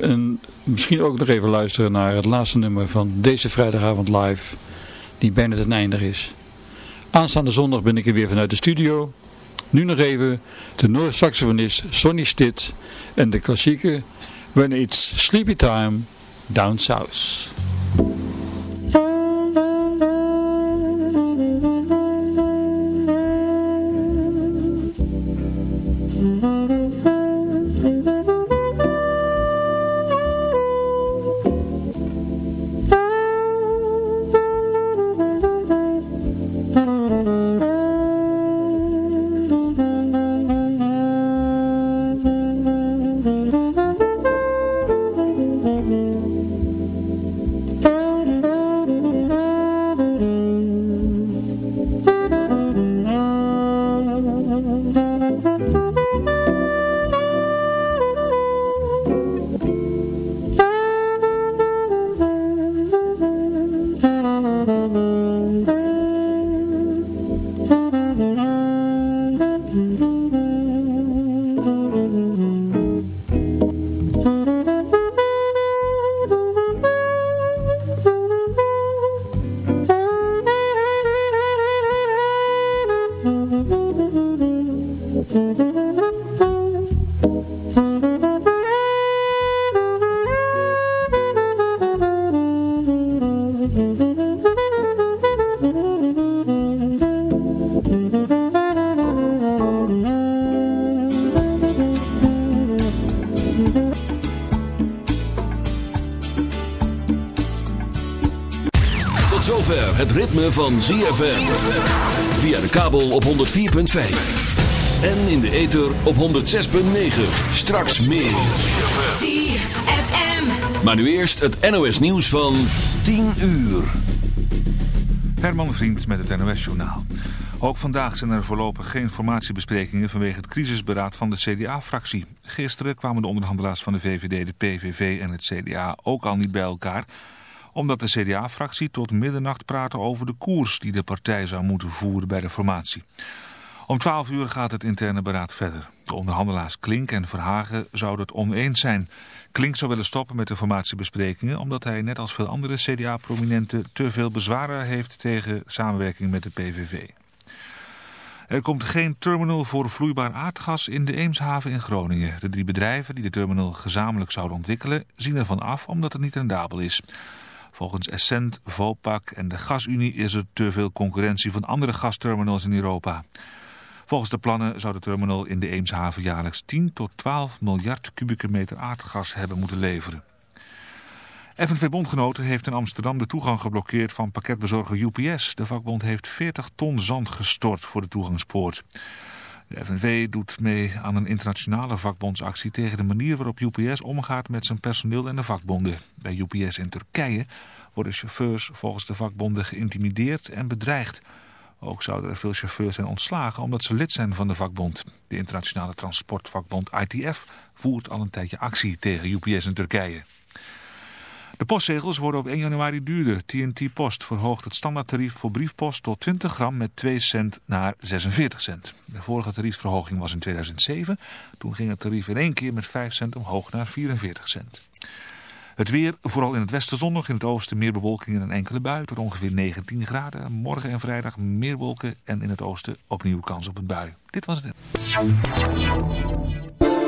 En misschien ook nog even luisteren naar het laatste nummer van deze vrijdagavond live, die bijna ten einde is. Aanstaande zondag ben ik er weer vanuit de studio. Nu nog even de Noord-saxofonist Sonny Stitt en de klassieke When It's Sleepy Time Down South. ZFM. Via de kabel op 104.5. En in de ether op 106.9. Straks meer. ZFM. Maar nu eerst het NOS nieuws van 10 uur. Herman Vriend met het NOS journaal. Ook vandaag zijn er voorlopig geen formatiebesprekingen vanwege het crisisberaad van de CDA-fractie. Gisteren kwamen de onderhandelaars van de VVD, de PVV en het CDA ook al niet bij elkaar omdat de CDA-fractie tot middernacht praatte over de koers die de partij zou moeten voeren bij de formatie. Om 12 uur gaat het interne beraad verder. De onderhandelaars Klink en Verhagen zouden het oneens zijn. Klink zou willen stoppen met de formatiebesprekingen... omdat hij net als veel andere CDA-prominenten te veel bezwaren heeft tegen samenwerking met de PVV. Er komt geen terminal voor vloeibaar aardgas in de Eemshaven in Groningen. De drie bedrijven die de terminal gezamenlijk zouden ontwikkelen zien ervan af omdat het niet rendabel is. Volgens Essent, Vopak en de Gasunie is er te veel concurrentie van andere gasterminals in Europa. Volgens de plannen zou de terminal in de Eemshaven jaarlijks 10 tot 12 miljard kubieke meter aardgas hebben moeten leveren. FNV Bondgenoten heeft in Amsterdam de toegang geblokkeerd van pakketbezorger UPS. De vakbond heeft 40 ton zand gestort voor de toegangspoort. De FNV doet mee aan een internationale vakbondsactie tegen de manier waarop UPS omgaat met zijn personeel en de vakbonden. Bij UPS in Turkije worden chauffeurs volgens de vakbonden geïntimideerd en bedreigd. Ook zouden er veel chauffeurs zijn ontslagen omdat ze lid zijn van de vakbond. De internationale transportvakbond ITF voert al een tijdje actie tegen UPS in Turkije. De postzegels worden op 1 januari duurder. TNT Post verhoogt het standaardtarief voor briefpost tot 20 gram met 2 cent naar 46 cent. De vorige tariefverhoging was in 2007. Toen ging het tarief in één keer met 5 cent omhoog naar 44 cent. Het weer, vooral in het westen zonnig, in het oosten meer bewolking en een enkele bui tot ongeveer 19 graden. Morgen en vrijdag meer wolken en in het oosten opnieuw kans op een bui. Dit was het.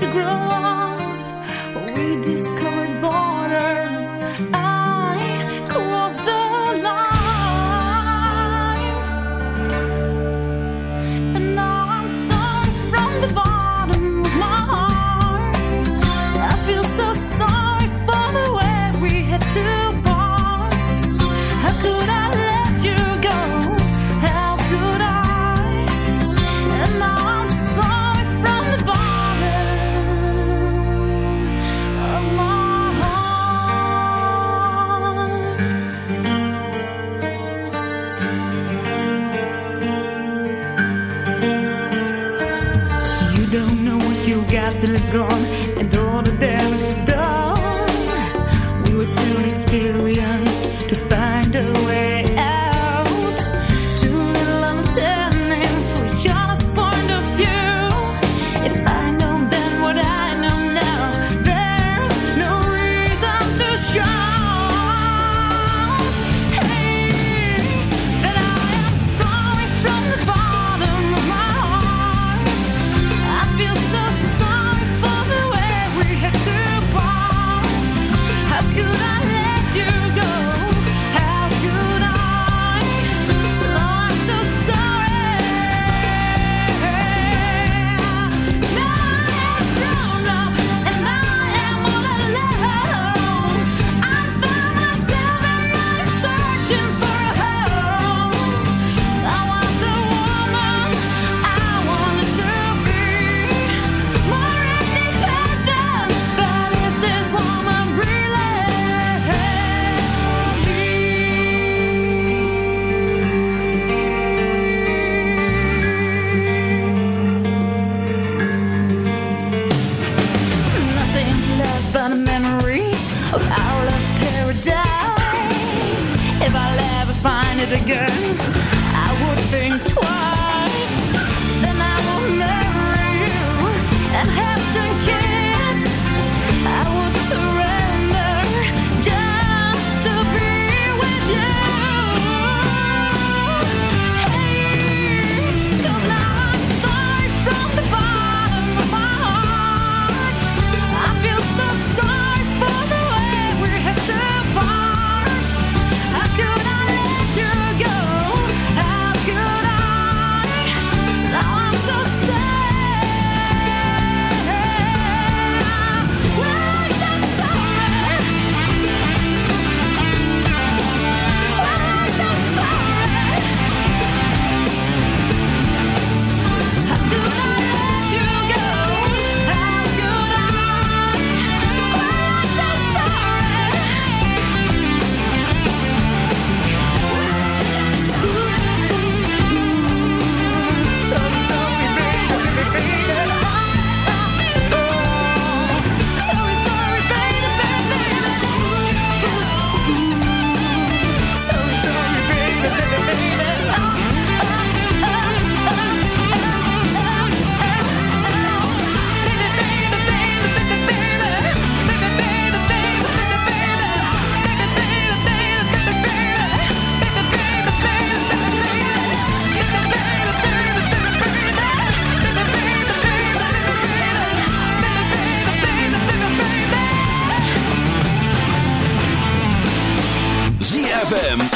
to grow.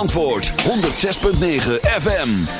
Antwoord 106.9 FM.